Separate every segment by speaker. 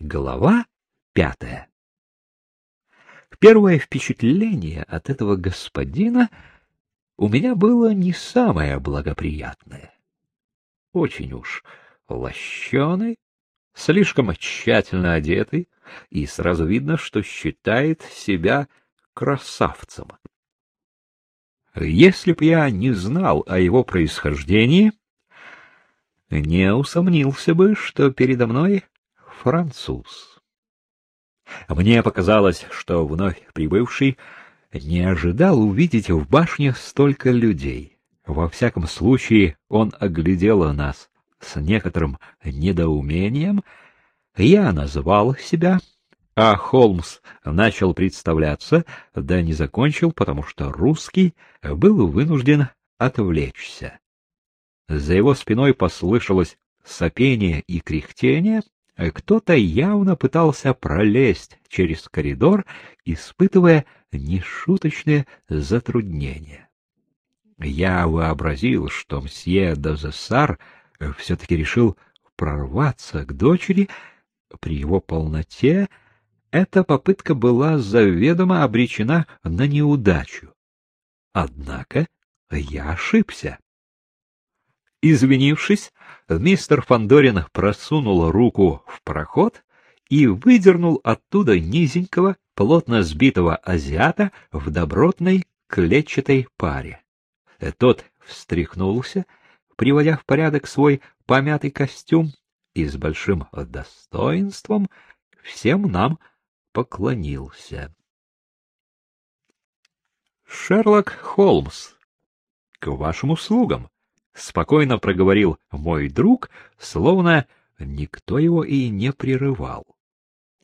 Speaker 1: Глава пятая Первое впечатление от этого господина у меня было не самое благоприятное. Очень уж лощеный, слишком тщательно одетый, и сразу видно, что считает себя красавцем. Если б я не знал о его происхождении, не усомнился бы, что передо мной француз. Мне показалось, что вновь прибывший не ожидал увидеть в башне столько людей. Во всяком случае, он оглядел нас с некоторым недоумением. Я назвал себя, а Холмс начал представляться, да не закончил, потому что русский был вынужден отвлечься. За его спиной послышалось сопение и кряхтение, кто-то явно пытался пролезть через коридор, испытывая нешуточные затруднения. Я вообразил, что мсье Дозессар все-таки решил прорваться к дочери. При его полноте эта попытка была заведомо обречена на неудачу. Однако я ошибся. Извинившись, мистер Фандорин просунул руку в проход и выдернул оттуда низенького, плотно сбитого азиата в добротной клетчатой паре. Тот встряхнулся, приводя в порядок свой помятый костюм, и с большим достоинством всем нам поклонился. Шерлок Холмс, к вашим услугам, — спокойно проговорил мой друг, словно никто его и не прерывал.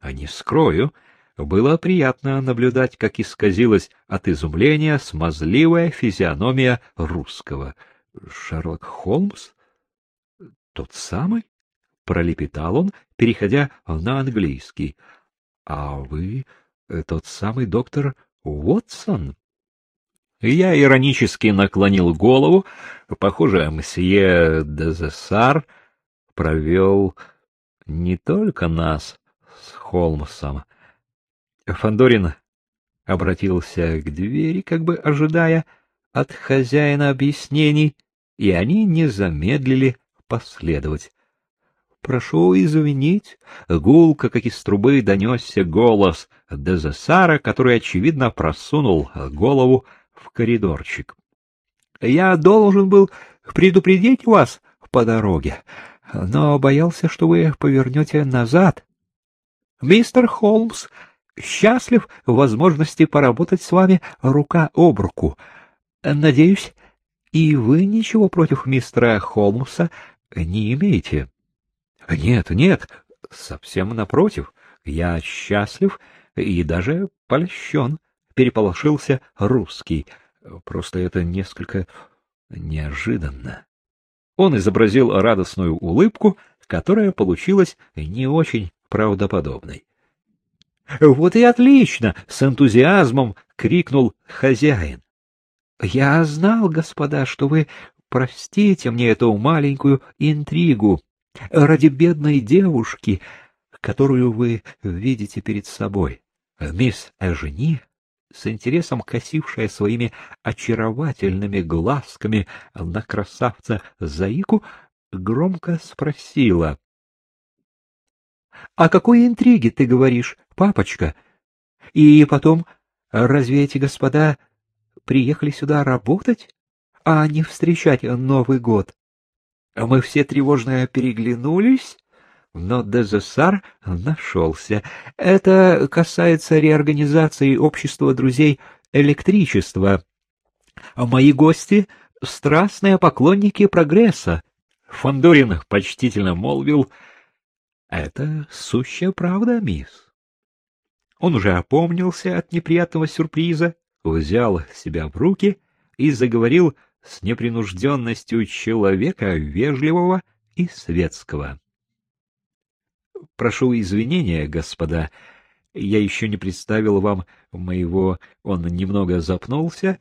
Speaker 1: А не скрою, было приятно наблюдать, как исказилась от изумления смазливая физиономия русского. Шерлок Холмс? Тот самый? Пролепетал он, переходя на английский. — А вы тот самый доктор Уотсон? Я иронически наклонил голову. Похоже, мсье Дезессар провел не только нас с Холмсом. Фандорин обратился к двери, как бы ожидая от хозяина объяснений, и они не замедлили последовать. Прошу извинить, гулко, как из трубы, донесся голос Дезессара, который, очевидно, просунул голову коридорчик. — Я должен был предупредить вас по дороге, но боялся, что вы повернете назад. Мистер Холмс счастлив в возможности поработать с вами рука об руку. Надеюсь, и вы ничего против мистера Холмса не имеете. — Нет, нет, совсем напротив. Я счастлив и даже польщен переполошился русский. Просто это несколько неожиданно. Он изобразил радостную улыбку, которая получилась не очень правдоподобной. — Вот и отлично! — с энтузиазмом крикнул хозяин. — Я знал, господа, что вы простите мне эту маленькую интригу ради бедной девушки, которую вы видите перед собой. Мисс Эжени с интересом косившая своими очаровательными глазками на красавца Заику, громко спросила. — О какой интриге ты говоришь, папочка? И потом, разве эти господа приехали сюда работать, а не встречать Новый год? Мы все тревожно переглянулись, но Дезессар нашелся. Это касается реорганизации общества друзей электричества. Мои гости — страстные поклонники прогресса. Фандорин почтительно молвил. — Это сущая правда, мисс. Он уже опомнился от неприятного сюрприза, взял себя в руки и заговорил с непринужденностью человека вежливого и светского. Прошу извинения, господа. Я еще не представил вам моего... Он немного запнулся.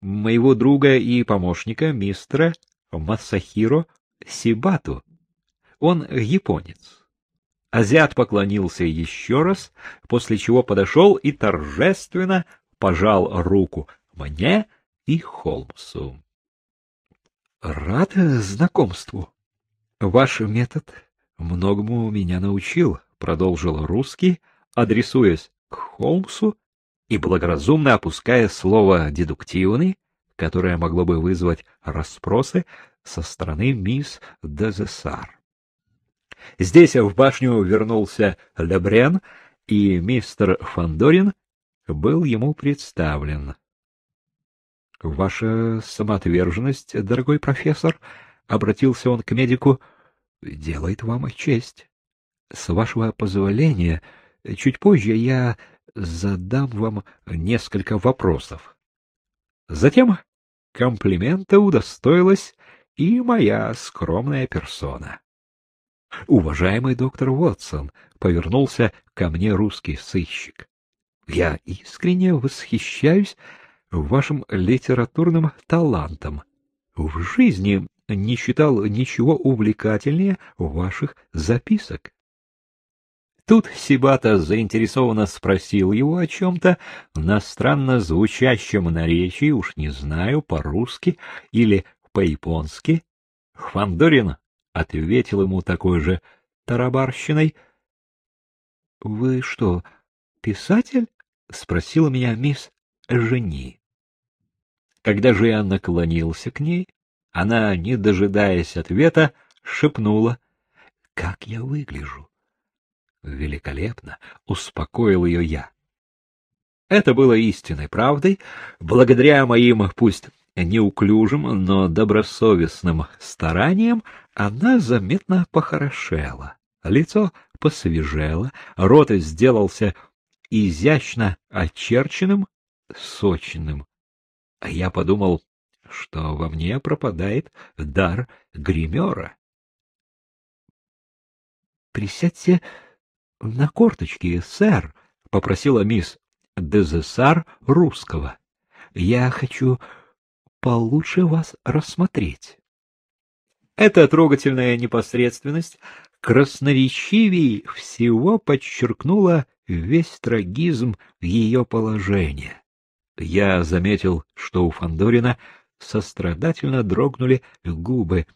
Speaker 1: Моего друга и помощника, мистера Масахиро Сибату. Он японец. Азиат поклонился еще раз, после чего подошел и торжественно пожал руку мне и Холмсу. — Рад знакомству. Ваш метод многому меня научил, — продолжил русский, адресуясь к Холмсу и благоразумно опуская слово «дедуктивный», которое могло бы вызвать расспросы со стороны мисс Дезессар. Здесь в башню вернулся Лебрен, и мистер Фандорин был ему представлен. — Ваша самоотверженность, дорогой профессор, — обратился он к медику, — делает вам честь. С вашего позволения, чуть позже я задам вам несколько вопросов. Затем комплимента удостоилась и моя скромная персона. Уважаемый доктор Вотсон, повернулся ко мне русский сыщик. Я искренне восхищаюсь вашим литературным талантом. В жизни не читал ничего увлекательнее ваших записок. Тут Сибата заинтересованно спросил его о чем-то на странно звучащем наречии, уж не знаю, по-русски или по-японски. Фандорин ответил ему такой же тарабарщиной. — Вы что, писатель? — спросила меня мисс Жени. Когда же я наклонился к ней, она, не дожидаясь ответа, шепнула, — Как я выгляжу! Великолепно! — успокоил ее я. Это было истинной правдой. Благодаря моим, пусть неуклюжим, но добросовестным стараниям, она заметно похорошела. Лицо посвежело, рот сделался изящно очерченным, сочным. А я подумал, что во мне пропадает дар гримера. — Присядьте на корточки, сэр, — попросила мисс Дезессар русского. — Я хочу получше вас рассмотреть. Эта трогательная непосредственность красноречивей всего подчеркнула весь трагизм ее положения. Я заметил, что у Фандорина сострадательно дрогнули губы.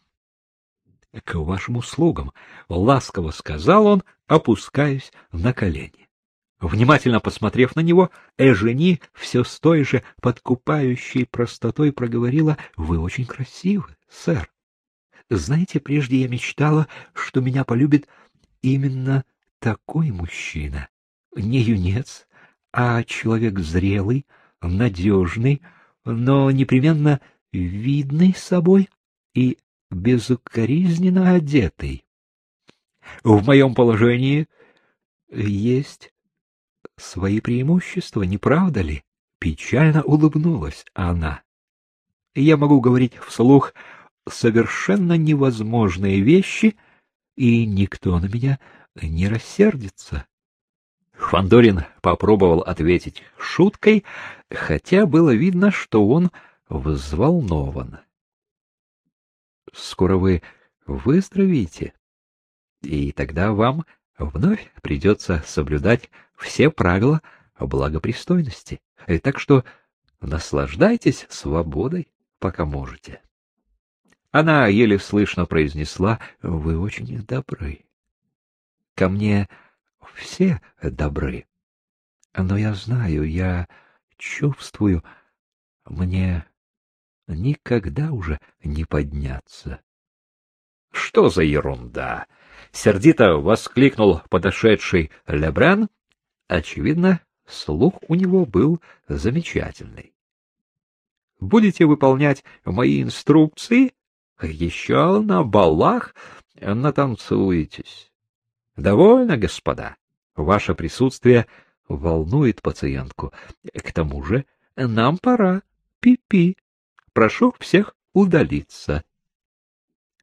Speaker 1: — К вашим услугам, — ласково сказал он, опускаясь на колени. Внимательно посмотрев на него, Эжени все с той же подкупающей простотой проговорила, — Вы очень красивы, сэр. Знаете, прежде я мечтала, что меня полюбит именно такой мужчина. Не юнец, а человек зрелый, надежный, но непременно видный собой и безукоризненно одетый. В моем положении есть свои преимущества, не правда ли? Печально улыбнулась она. Я могу говорить вслух совершенно невозможные вещи, и никто на меня не рассердится. Фандорин попробовал ответить шуткой, хотя было видно, что он взволнован. — Скоро вы выздоровеете, и тогда вам вновь придется соблюдать все правила благопристойности. Так что наслаждайтесь свободой, пока можете. Она еле слышно произнесла, — Вы очень добры. Ко мне все добры. Но я знаю, я чувствую, мне никогда уже не подняться. — Что за ерунда? — сердито воскликнул подошедший Лебран. Очевидно, слух у него был замечательный. — Будете выполнять мои инструкции? Еще на балах натанцуетесь. Довольно, господа. Ваше присутствие волнует пациентку. К тому же нам пора. Пи-пи. Прошу всех удалиться.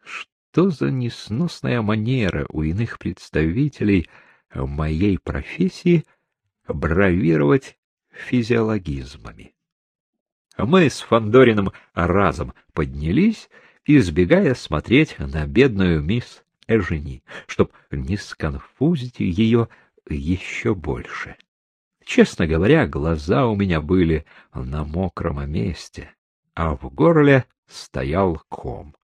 Speaker 1: Что за несносная манера у иных представителей моей профессии бравировать физиологизмами? Мы с Фандориным разом поднялись избегая смотреть на бедную мисс Эжени, чтоб не сконфузить ее еще больше. Честно говоря, глаза у меня были на мокром месте, а в горле стоял ком.